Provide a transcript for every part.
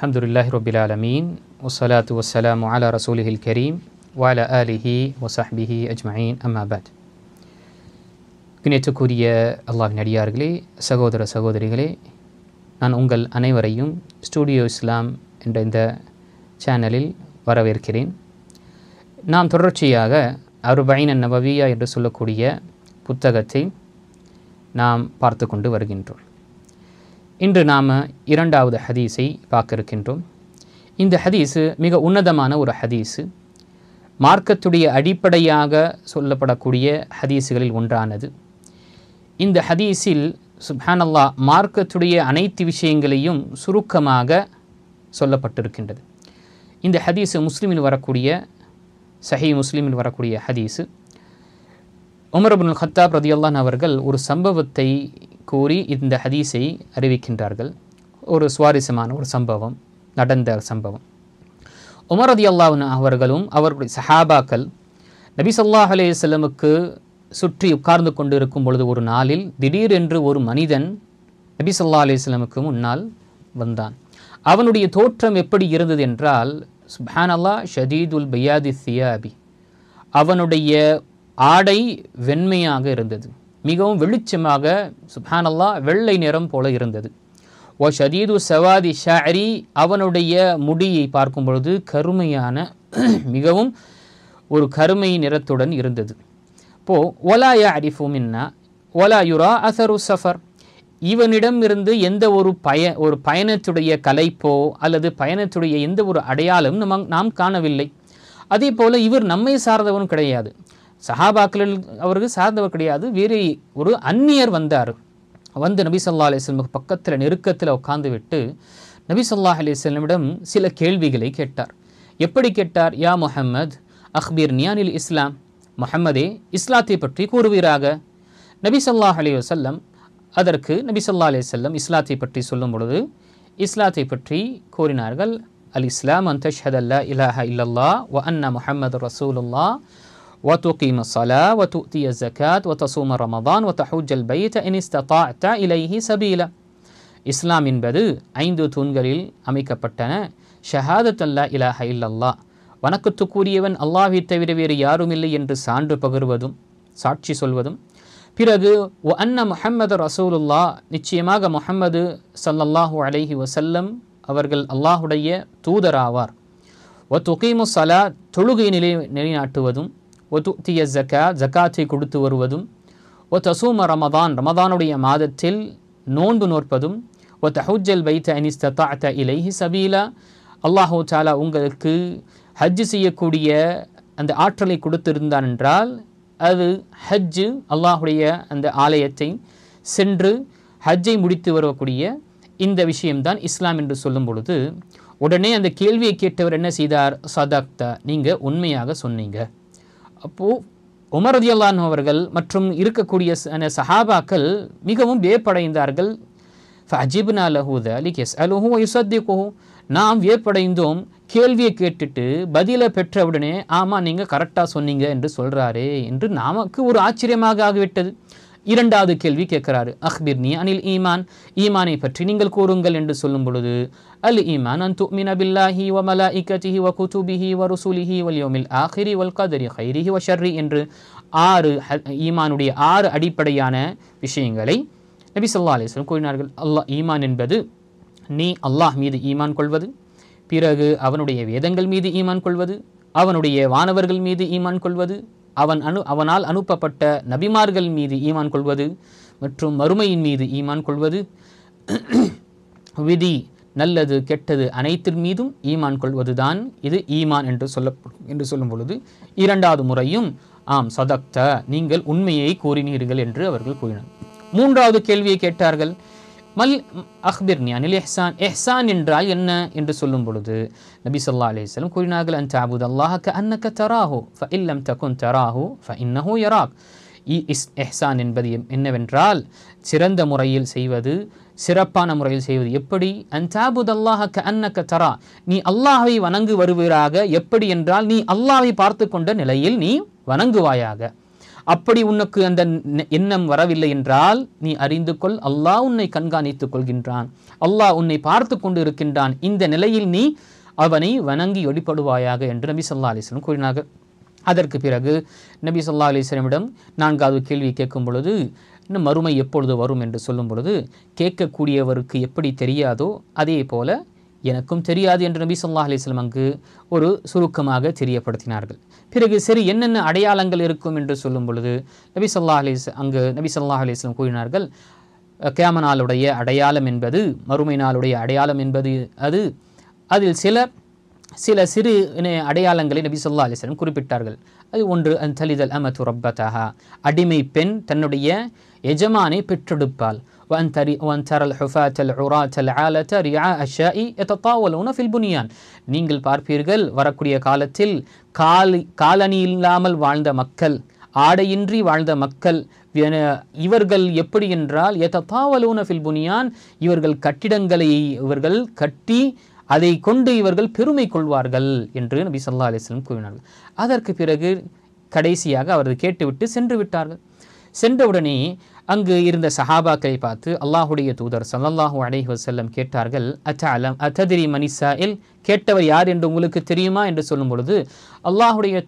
அஹமதுல்லாஹி ரபில் ஆலமீன் ஒசலாத்து வசலாம் அலா ரசூலிஹில் கரீம் வால அலிஹி வசஹ்பிஹி அஜ்மயின் அம்மாபாத் கிணேற்றுக்குரிய அல்லாஹின் அடியார்களே சகோதர சகோதரிகளே நான் உங்கள் அனைவரையும் ஸ்டூடியோ இஸ்லாம் என்ற இந்த சேனலில் வரவேற்கிறேன் நாம் தொடர்ச்சியாக அருபைன் நபவியா என்று சொல்லக்கூடிய புத்தகத்தை நாம் பார்த்து கொண்டு வருகின்றோம் இன்று நாம் இரண்டாவது ஹதீஸை பார்க்க இருக்கின்றோம் இந்த ஹதீஸு மிக உன்னதமான ஒரு ஹதீஸு. மார்க்கத்துடைய அடிப்படையாக சொல்லப்படக்கூடிய ஹதீஸுகளில் ஒன்றானது. இந்த ஹதீஸில் சுப்ஹானல்லா மார்க்கத்துடைய அனைத்து விஷயங்களையும் சுருக்கமாக சொல்லப்பட்டிருக்கின்றது. இந்த ஹதீஸு முஸ்லீமில் வரக்கூடிய சஹி முஸ்லீமில் வரக்கூடிய ஹதீஸு. உமர் அபுல் ஹத்தாப் ரதியல்லான் அவர்கள் ஒரு சம்பவத்தை கூறி இந்த ஹதீஸை அறிவிக்கின்றார்கள். ஒரு சுவாரஸ்யமான ஒரு சம்பவம் நடந்த சம்பவம். உமரதி அல்லாவின் அவர்களும் அவர்களுடைய சஹாபாக்கள் நபி சொல்லாஹ் அலையுக்கு சுற்றி உட்கார்ந்து கொண்டு இருக்கும் பொழுது ஒரு நாளில் திடீரென்று ஒரு மனிதன் நபி சொல்லா அலையுக்கு முன்னால் வந்தான். அவனுடைய தோற்றம் எப்படி இருந்தது என்றால் சுபானல்லா ஷதீதுல் பையாதி சியாபி அவனுடைய ஆடை வெண்மையாக இருந்தது. மிகவும் வெளிச்சமாக சுபானல்லா வெள்ளை நிறம் போல இருந்தது. ஓ ஷதீது சவாதி ஷாரி அவனுடைய முடியை பார்க்கும் பொழுது கருமையான மிகவும் ஒரு கருமை நிறத்துடன் இருந்தது. போ ஒலா யா அரிஃபு மின்னா ஒலா யுரா அசரு சஃபர். இவனிடம் இருந்து எந்த ஒரு பய ஒரு பயணத்துடைய கலைப்போ அல்லது பயணத்துடைய எந்த ஒரு அடையாளம் நம்ம நாம் காணவில்லை. அதே போல் இவர் நம்மை சார்ந்தவனும் கிடையாது. சஹாபாக்கள் அவருக்கு சார்ந்தவர் கிடையாது. வேறு ஒரு அந்நியர் வந்தார். வந்து நபி சொல்லா அலிஸ்லம் பக்கத்தில் நெருக்கத்தில் உட்காந்து விட்டு நபி சொல்லா அலிஸ்லமிடம் சில கேள்விகளை கேட்டார். எப்படி கேட்டார்? யா முஹம்மத் அக்பீர் நியானில் இஸ்லாம். முஹம்மதே இஸ்லாத்தை பற்றி கூறுவீராக? நபி சொல்லாஹ் அலி வசல்லம் அதற்கு நபி சொல்லா அலி செல்லம் இஸ்லாத்தை பற்றி சொல்லும் பொழுது இஸ்லாத்தை பற்றி கூறினார்கள் அல் இஸ்லாம் அன் தஷ்ஹத் அல்லா இலாஹ இல்லல்லா வ அன்னா முஹம்மது ரசூலுல்லா وتقيم الصلاة وتؤتي الزكاة وتصوم رمضان وتحج البيت إن استطعت إليه سبيلا இஸ்லாம் என்பது ஐந்து தூண்களில் அமைக்கப்பட்டன ஷஹாதத் அல்லா இலாஹ இல்லல்லா வணக்கத்துக்குரியவன் அல்லாஹை தவிர வேறு யாரும் இல்லை என்று சான்று பகிர்வதும் சாட்சி சொல்வதும் பிறகு ஒ அன்ன முஹம்மது ரசூலுல்லா நிச்சயமாக முஹம்மது சல்லல்லாஹு அலைஹி வசல்லம் அவர்கள் அல்லாஹுடைய தூதராவார் ஒ துகீமு சலா தொழுகை நிலை நிலைநாட்டுவதும் ஒத்துத்திய ஜக்கா ஜக்காத்தை கொடுத்து வருவதும் ஒ தசூம ரமதான் ரமதானுடைய மாதத்தில் நோன்பு நோற்பதும் ஒ தஹுஜல் வைத்த அனிஸ்தத்த இலைஹி சபீலா அல்லாஹூ சாலா உங்களுக்கு ஹஜ்ஜு செய்யக்கூடிய அந்த ஆற்றலை கொடுத்திருந்தான் என்றால் அது ஹஜ்ஜு அல்லாஹுடைய அந்த ஆலயத்தை சென்று ஹஜ்ஜை முடித்து வரக்கூடிய இந்த விஷயம்தான் இஸ்லாம் என்று சொல்லும் பொழுது உடனே அந்த கேள்வியை கேட்டவர் என்ன செய்தார்? சதாக்தா. நீங்கள் உண்மையாக சொன்னீங்க. அப்போது உமர் ரதியல்லான் அவர்கள் மற்றும் இருக்கக்கூடிய சஹாபாக்கள் மிகவும் வியப்படைந்தார்கள். ஃபஜிப்னா லஹூத அலி கெஸ் அலுஹூ யுசத்திகுஹூ. நாம் வியப்படைந்தோம். கேள்வியை கேட்டுட்டு பதிலை பெற்றவுடனே ஆமாம் நீங்கள் கரெக்டாக சொன்னீங்க என்று சொல்கிறாரே என்று நமக்கு ஒரு ஆச்சரியமாக ஆகிவிட்டது. இரண்டாவது கேள்வி கேட்கிறாரு. அஹ்பிர் நீ அனில் ஈமான்? ஈமானை பற்றி நீங்கள் கூறுங்கள் என்று சொல்லும் பொழுது அல் ஈமான் அன் துமின பில்லாஹி வ மலாஇகதிஹி வ குதுபிஹி வ ருசூலிஹி வல் யோமில் ஆஹிரி வல் கதரி ஹைரிஹி வ ஷர்ரி என்று ஆறு ஈமானுடைய ஆறு அடிப்படையான விஷயங்களை நபி சொல்லா அலிஸ்லம் கூறினார்கள். அல்லாஹ் ஈமான் என்பது நீ அல்லாஹ் மீது ஈமான் கொள்வது பிறகு அவனுடைய வேதங்கள் மீது ஈமான் கொள்வது அவனுடைய வானவர்கள் மீது ஈமான் கொள்வது அவன் அனு அவனால் அனுப்பப்பட்ட நபிமார்கள் மீது ஈமான் கொள்வது மற்றும் மறுமையின் மீது ஈமான் கொள்வது விதி நல்லது கெட்டது அனைத்தின் மீதும் ஈமான் கொள்வதுதான். இது ஈமான் என்று சொல்ல என்று சொல்லும் பொழுது இரண்டாவது முறையும் ஆம் சதக்த நீங்கள் உண்மையை கூறினீர்கள் என்று அவர்கள் கூறினர். மூன்றாவது கேள்வியை கேட்டார்கள். மல் அஹ்பிர்னி அனில் எஹ்சான் எஹ்சான் என்றால் என்ன என்று சொல்லும் பொழுது நபி சொல்லா அலிஸ்லம் கூறினார்கள் அன் தாபுத் அல்லாஹ் க அன்னக்க தராஹு ஃப இல்லம் தகுன் தராஹு ஃப இன்னஹு யராக் இஸ் எஹ்சான் என்பது என்னவென்றால் சிறந்த முறையில் செய்வது சிறப்பான முறையில் செய்வது எப்படி? அன் தாபுத் அல்லாஹ் க அன்னக்க தரா. நீ அல்லாஹை வணங்கு வருவீராக எப்படி என்றால் நீ அல்லாஹை பார்த்து கொண்ட நிலையில் நீ வணங்குவாயாக. அப்படி உனக்கு அந்த எண்ணம் வரவில்லை என்றால் நீ அறிந்து கொள் அல்லாஹ் உன்னை கண்காணித்துக் கொள்கின்றான். அல்லாஹ் உன்னை பார்த்து கொண்டு இருக்கின்றான். இந்த நிலையில் நீ அவனை வணங்கி ஒளிப்படுவாயாக என்று நபி சொல்லா அலிஸ்லம் கூறினார்கள். அதற்கு பிறகு நபி சொல்லா அலிஸ்லமிடம் நான்காவது கேள்வி கேட்கும் பொழுது இன்னும் மறுமை எப்பொழுது வரும் என்று சொல்லும் பொழுது கேட்கக்கூடியவருக்கு எப்படி தெரியாதோ அதே போல எனக்கும் தெரியாது என்று நபி சொல்லா அலிஸ்லம் அங்கு ஒரு சுருக்கமாக தெரியப்படுத்தினார்கள். பிறகு சரி என்னென்ன அடையாளங்கள் இருக்கும் என்று சொல்லும் பொழுது நபி சொல்லா அலிஸ் அங்கு நபி சொல்லா அலிஸ்லம் கூறினார்கள் அஹ், நாளுடைய அடையாளம் என்பது மறுமை நாளுடைய அடையாளம் என்பது அது அதில் சில சில சிறு இன- அடையாளங்களை நபி சொல்லா அலிஸ்லம் குறிப்பிட்டார்கள். அது ஒன்று அன் தலிதல் அமது ரப்பதஹா அடிமை பெண் தன்னுடைய எஜமானை பெற்றெடுப்பாள். وأن تري وأن ترى الحفاة العراة العالة رعاء الشاء يتطاولون في البنيان நீங்கள் பார்ப்பீர்கள் வரக்கூடிய காலத்தில் கால் காலணி இல்லாமல் வாழ்ந்த மக்கள் ஆடையின்றி வாழ்ந்த மக்கள் என- இவர்கள் எப்படி என்றால் எதத்தாவலூன ஃபில் புனியான் இவர்கள் கட்டிடங்களை இவர்கள் கட்டி அதை கொண்டு இவர்கள் பெருமை கொள்வார்கள் என்று நபி ஸல்லல்லாஹு அலைஹி வஸல்லம் கூறினார்கள் அதற்கு பிறகு கடைசியாக அவர்கள் கேட்டுவிட்டு சென்று விட்டார்கள் சென்றவுடனே அங்கு இருந்த சஹாபாக்களை பார்த்து அல்லாஹுடைய தூதர் ஸல்லல்லாஹு அலைஹி வசல்லம் கேட்டார்கள் அத்தஅலம் அத்ததிரி மனிசாயில் கேட்டவர் யார் என்று உங்களுக்கு தெரியுமா? என்று சொல்லும் பொழுது அல்லாஹுடைய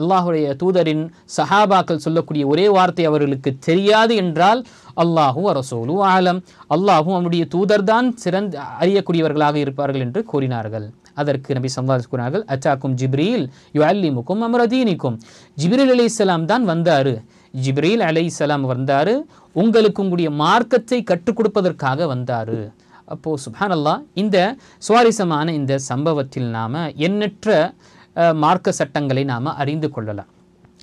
அல்லாஹுடைய தூதரின் சஹாபாக்கள் சொல்லக்கூடிய ஒரே வார்த்தை அவர்களுக்கு தெரியாது என்றால் அல்லாஹூ அரசோலு ஆலம் அல்லாஹும் அவனுடைய தூதர்தான் சிறந்த அறியக்கூடியவர்களாக இருப்பார்கள் என்று கூறினார்கள். அதற்கு நபி சம்பாஸ் கூறினார்கள் அச்சாக்கும் ஜிப்ரீல் யு அல்லிமுக்கும் அமரதீனிக்கும் ஜிப்ரீல் அலைஹிஸ்ஸலாம் தான் வந்தாரு. ஜிப்ரீல் அலிசலாம் வந்தார். உங்களுக்கு உங்களுடைய மார்க்கத்தை கற்றுக் கொடுப்பதற்காக அப்போது அப்போ சுப்ஹானல்லாஹ் இந்த சுவாரஸ்யமான இந்த சம்பவத்தில் நாம் எண்ணற்ற மார்க்க சட்டங்களை நாம் அறிந்து கொள்ளலாம்.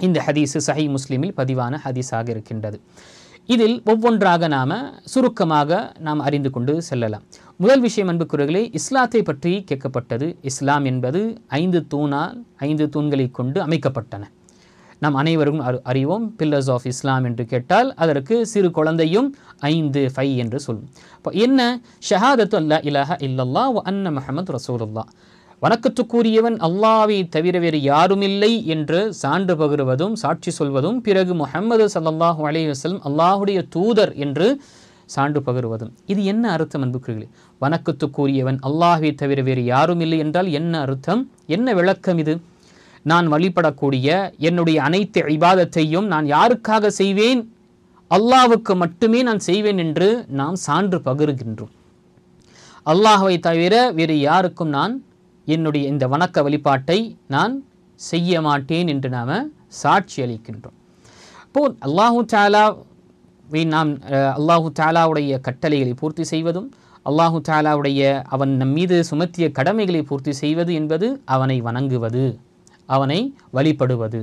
இந்த ஹதீஸு சஹி முஸ்லீமில் பதிவான ஹதீஸாக இருக்கின்றது. இதில் ஒவ்வொன்றாக நாம் சுருக்கமாக நாம் அறிந்து கொண்டு செல்லலாம். முதல் விஷயம் அன்புக்குறர்களே இஸ்லாத்தை பற்றி கேட்கப்பட்டது இஸ்லாம் என்பது ஐந்து தூணால் ஐந்து தூண்களை கொண்டு அமைக்கப்பட்டன. நாம் அனைவரும் அறி- அறிவோம். பில்லர்ஸ் ஆஃப் இஸ்லாம் என்று கேட்டால் அதற்கு சிறு குழந்தையும் ஐந்து ஃபை என்று சொல்லும் இப்போ என்ன? ஷஹாதத்து அல்லா இலஹ இல்லல்லா வ அன்ன முஹம்மது ரசூலுல்லா வணக்கத்துக்குரியவன் அல்லாவை தவிர வேறு யாருமில்லை என்று சான்று பகிர்வதும் சாட்சி சொல்வதும் பிறகு முஹம்மது ஸல்லல்லாஹு அலி வஸ்லம் அல்லாஹுடைய தூதர் என்று சான்று பகிர்வதும். இது என்ன அர்த்தம் அன்புக்குரியர்களே வணக்கத்துக்குரியவன் அல்லாஹை தவிர வேறு யாரும் இல்லை என்றால் என்ன அர்த்தம்? என்ன விளக்கம் இது? நான் வழிபடக்கூடிய என்னுடைய அனைத்து இபாதத்தையும் நான் யாருக்காக செய்வேன்? அல்லாவுக்கு மட்டுமே நான் செய்வேன் என்று நாம் சான்று பகிர்கின்றோம். அல்லாஹ்வை தவிர வேறு யாருக்கும் நான் என்னுடைய இந்த வணக்க வழிபாட்டை நான் செய்ய மாட்டேன் என்று நாம் சாட்சி அளிக்கின்றோம். அப்போ அல்லாஹு தாலாவை நாம் அல்லாஹு தாலாவுடைய கட்டளைகளை பூர்த்தி செய்வதும் அல்லாஹு தாலாவுடைய அவன் நம் மீது சுமத்திய கடமைகளை பூர்த்தி செய்வது என்பது அவனை வணங்குவது. அவனை வழிபடுவது.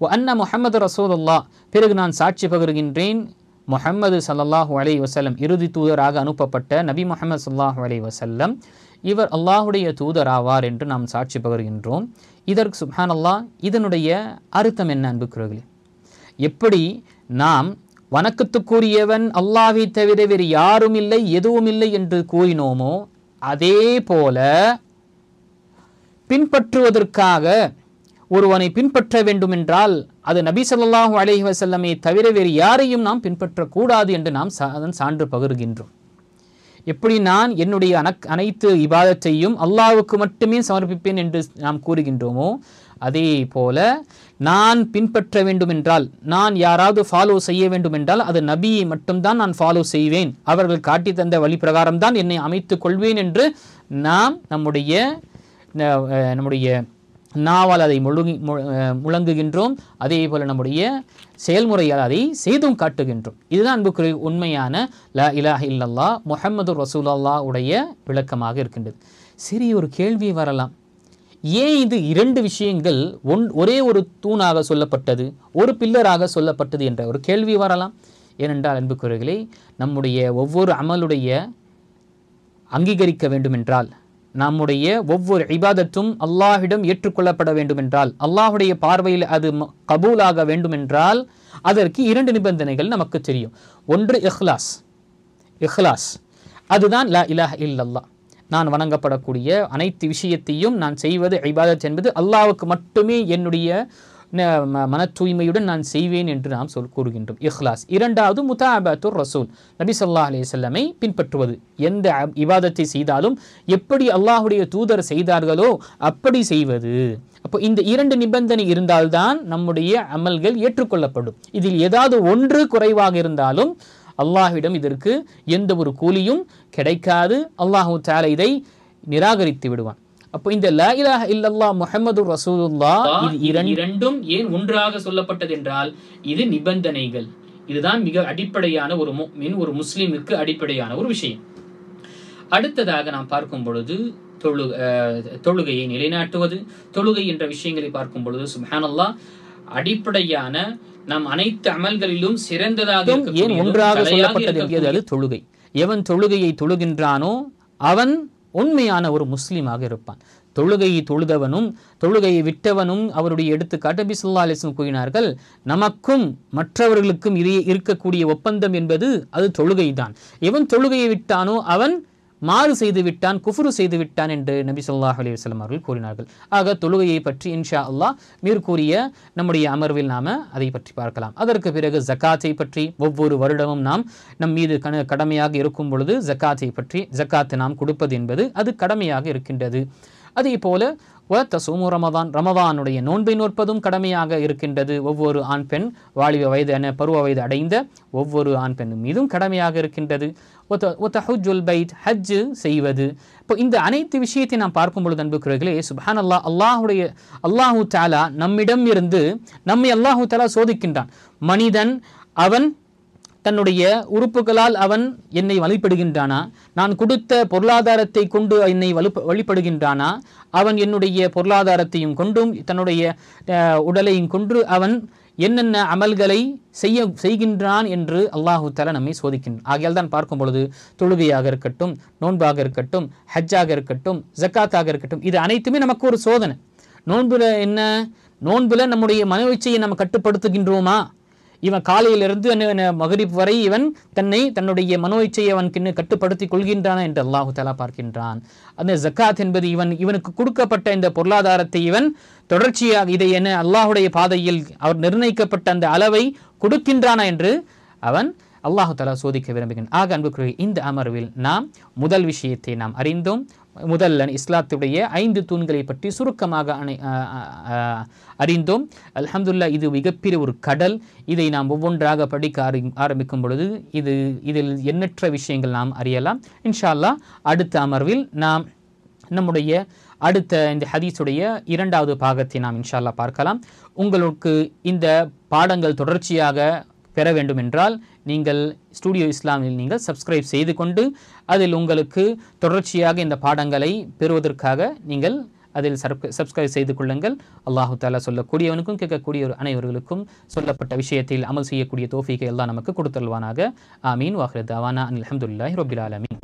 வ அன்ன முஹம்மது ரசூலுல்லாஹ் பிறகு நான் சாட்சி பகிர்கின்றேன். முஹம்மது சல்லாஹூ அலைஹி வசல்லம் இறுதி தூதராக அனுப்பப்பட்ட நபி முஹம்மது சல்லாஹூ அலைஹி வசல்லம் இவர் அல்லாஹுடைய தூதர் ஆவார் என்று நாம் சாட்சி பகிர்கின்றோம். இதற்கு சுப்ஹானல்லாஹ் இதனுடைய அர்த்தம் என்ன அன்புக்குறவர்களே எப்படி நாம் வணக்கத்துக்குரியவன் அல்லாஹை தவிர வேறு யாரும் இல்லை எதுவும் இல்லை என்று கூறினோமோ அதே போல பின்பற்றுவதற்காக ஒருவனை பின்பற்ற வேண்டுமென்றால் அது நபி சொல்லாஹு அலஹி வசல்லமை தவிர வேறு யாரையும் நாம் பின்பற்றக்கூடாது என்று நாம் சா- அதன் சான்று பகிர்கின்றோம். எப்படி நான் என்னுடைய அனக் அனைத்து இபாதத்தையும் அல்லாவுக்கு மட்டுமே சமர்ப்பிப்பேன் என்று நாம் கூறுகின்றோமோ அதே போல நான் பின்பற்ற வேண்டுமென்றால் நான் யாராவது ஃபாலோ செய்ய வேண்டுமென்றால் அது நபியை மட்டும்தான் நான் ஃபாலோ செய்வேன். அவர்கள் காட்டி தந்த வழி பிரகாரம்தான் என்னை அமைத்துக் கொள்வேன் என்று நாம் நம்முடைய நம்முடைய நாவால் அதை முழுங்கி மு- முழங்குகின்றோம். அதே போல் நம்முடைய செயல்முறையால் அதை செய்தும் காட்டுகின்றோம். இதுதான் அன்புக்குரிய உண்மையான ல இலாஹ் இல்லல்லா முஹம்மது ரசூலல்லா உடைய விளக்கமாக இருக்கின்றது. சரி ஒரு கேள்வி வரலாம். ஏன் இது இரண்டு விஷயங்கள் ஒன் ஒரே ஒரு தூணாக சொல்லப்பட்டது ஒரு பில்லராக சொல்லப்பட்டது என்ற ஒரு கேள்வி வரலாம். ஏனென்றால் அன்புக்குரியர்களே நம்முடைய ஒவ்வொரு அமலுடைய அங்கீகரிக்க வேண்டுமென்றால் நம்முடைய ஒவ்வொரு இபாதத்தும் அல்லாஹிடம் ஏற்றுக்கொள்ளப்பட வேண்டுமென்றால் அல்லாஹுடைய பார்வையில் அது கபூலாக வேண்டுமென்றால் அதற்கு இரண்டு நிபந்தனைகள் நமக்கு தெரியும். ஒன்று இஹ்லாஸ். இஹ்லாஸ். அதுதான் லா இலாஹ இல்லல்லா நான் வணங்கப்படக்கூடிய அனைத்து விஷயத்தையும் நான் செய்வது ஐபாதத் என்பது அல்லாவுக்கு மட்டுமே என்னுடைய மன தூய்மையுடன் நான் செய்வேன் என்று நாம் சொல் கூறுகின்றோம். இஹ்லாஸ். இரண்டாவது முதாபத்துர் ரசூல். நபி சொல்லா அலைஹி பின்பற்றுவது. எந்த இவாதத்தை செய்தாலும் எப்படி அல்லாஹுடைய தூதர் செய்தார்களோ அப்படி செய்வது. அப்போ இந்த இரண்டு நிபந்தனை இருந்தால்தான் நம்முடைய அமல்கள் ஏற்றுக்கொள்ளப்படும். இதில் ஏதாவது ஒன்று குறைவாக இருந்தாலும் அல்லாஹ்விடம் இதற்கு எந்த ஒரு கூலியும் கிடைக்காது. அல்லாஹு தால இதை நிராகரித்து விடுவான். அப்போ இந்த லா இலாஹ இல்லல்லாஹ் முஹம்மது ரசூலுல்லாஹ் இது இரண்டு- இரண்டும் ஏன் ஒன்றாக சொல்லப்பட்டது என்றால் இது நிபந்தனைகள். இதுதான் மிக அடிப்படையான ஒரு முஃமின் ஒரு முஸ்லிமுக்கு அடிப்படையான ஒரு விஷயம். அடுத்ததாக நாம் பார்க்கும் பொழுது தொழு தொழுகையை நிலைநாட்டுவது தொழுகை என்ற விஷயங்களை பார்க்கும் பொழுது சுப்ஹானல்லாஹ் அடிப்படையான நம் அனைத்து அமல்களிலும் சிறந்ததாக ஏன் ஒன்றாக சொல்லப்பட்டது தொழுகை. எவன் தொழுகையை தொழுகின்றானோ அவன் உண்மையான ஒரு முஸ்லீமாக இருப்பான். தொழுகையை தொழுதவனும் தொழுகையை விட்டவனும் அவருடைய எடுத்துக்காட்டு பிசுல்லா அலிஸ்லம் கூறினார்கள் நமக்கும் மற்றவர்களுக்கும் இடையே இருக்கக்கூடிய ஒப்பந்தம் என்பது அது தொழுகை தான் எவன் தொழுகையை விட்டானோ அவன் மாறு செய்து விட்டான் செய்துவிட்டான் செய்து விட்டான் என்று நபி சொல்லாஹ் அலி வஸ்லம் அவர்கள் கூறினார்கள். ஆக தொழுகையை பற்றி இன்ஷா அல்லாஹ் மேற்கூறிய நம்முடைய அமர்வில் நாம் அதை பற்றி பார்க்கலாம். அதற்கு பிறகு ஜக்காத்தை பற்றி ஒவ்வொரு வருடமும் நாம் நம் மீது கன கடமையாக இருக்கும் பொழுது ஜக்காத்தை பற்றி ஜக்காத்தை நாம் கொடுப்பது என்பது அது கடமையாக இருக்கின்றது. அதே போல வ சோமு ரமதான் ரமதானுடைய நோன்பை நோற்பதும் கடமையாக இருக்கின்றது. ஒவ்வொரு ஆண் பெண் வாலிப வயது என பருவ வயது அடைந்த ஒவ்வொரு ஆண் பெண் மீதும் கடமையாக இருக்கின்றது. ஒத்த ஒத்த ஹுஜுல் பைட் ஹஜ்ஜு செய்வது. இப்போ இந்த அனைத்து விஷயத்தை நாம் பார்க்கும் பொழுது அன்புக்குறர்களே சுப்ஹான் அல்லாஹ் அல்லாஹுடைய அல்லாஹூ தாலா நம்மிடம் இருந்து நம்மை அல்லாஹு தாலா சோதிக்கின்றான். மனிதன் அவன் தன்னுடைய உறுப்புகளால் அவன் என்னை வழிபடுகின்றானா? நான் கொடுத்த பொருளாதாரத்தை கொண்டு என்னை வலுப்ப வழிபடுகின்றானா? அவன் என்னுடைய பொருளாதாரத்தையும் கொண்டும் தன்னுடைய உடலையும் கொண்டு அவன் என்னென்ன அமல்களை செய்ய செய்கின்றான் என்று அல்லாஹு தஆலா நம்மை சோதிக்கின்றான். ஆகையால் தான் பார்க்கும் பொழுது தொழுகையாக இருக்கட்டும் நோன்பாக இருக்கட்டும் ஹஜ்ஜாக இருக்கட்டும் ஜக்காத்தாக இருக்கட்டும் இது அனைத்துமே நமக்கு ஒரு சோதனை. நோன்பில் என்ன? நோன்பில் நம்முடைய மனோச்சையை நம்ம கட்டுப்படுத்துகின்றோமா? இவன் காலையிலிருந்து மகரிப் வரை இவன் தன்னை தன்னுடைய மனோ இச்சையை அவன் கிண்ணு கட்டுப்படுத்தி கொள்கின்றான் என்று அல்லாஹு தலா பார்க்கின்றான். அந்த ஜக்காத் என்பது இவன் இவனுக்கு கொடுக்கப்பட்ட இந்த பொருளாதாரத்தை இவன் தொடர்ச்சியாக இதை என அல்லாஹுடைய பாதையில் அவர் நிர்ணயிக்கப்பட்ட அந்த அளவை கொடுக்கின்றானா என்று அவன் அல்லாஹு தலா சோதிக்க விரும்புகிறேன் ஆக அன்புக்குரிய இந்த அமர்வில் நாம் முதல் விஷயத்தை நாம் அறிந்தோம். முதல்ல இஸ்லாத்துடைய ஐந்து தூண்களை பற்றி சுருக்கமாக அனை அறிந்தோம். அல்ஹம்துலில்லாஹ் இது மிகப்பெரிய ஒரு கடல். இதை நாம் ஒவ்வொன்றாக படிக்க ஆரி ஆரம்பிக்கும் பொழுது இது இதில் எண்ணற்ற விஷயங்கள் நாம் அறியலாம். இன்ஷால்லா அடுத்த அமர்வில் நாம் நம்முடைய அடுத்த இந்த ஹதீஸுடைய இரண்டாவது பாகத்தை நாம் இன்ஷால்லா பார்க்கலாம். உங்களுக்கு இந்த பாடங்கள் தொடர்ச்சியாக பெற வேண்டும் என்றால் நீங்கள் ஸ்டூடியோ இஸ்லாமில் நீங்கள் சப்ஸ்கிரைப் செய்து கொண்டு அதில் உங்களுக்கு தொடர்ச்சியாக இந்த பாடங்களை பெறுவதற்காக நீங்கள் அதில் சப்ஸ்கிரைப் செய்து கொள்ளுங்கள் அல்லாஹு தாலா சொல்லக்கூடியவனுக்கும் கேட்கக்கூடிய அனைவர்களுக்கும் சொல்லப்பட்ட விஷயத்தில் அமல் செய்யக்கூடிய தோஃபிகை எல்லாம் நமக்கு கொடுத்தல்வானாக ஆமீன். வாஹிர தாவானா. அல்ஹம்துலில்லாஹி ரபுல் ஆலமின்.